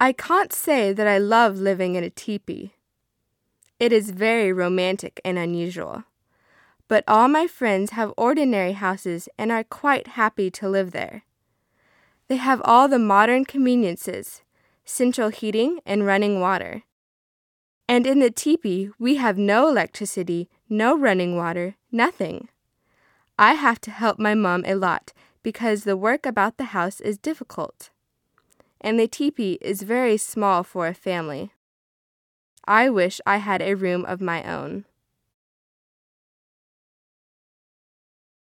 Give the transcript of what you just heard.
I can't say that I love living in a teepee. It is very romantic and unusual. But all my friends have ordinary houses and are quite happy to live there. They have all the modern conveniences central heating and running water. And in the teepee, we have no electricity, no running water, nothing. I have to help my mom a lot because the work about the house is difficult. And the teepee is very small for a family. I wish I had a room of my own.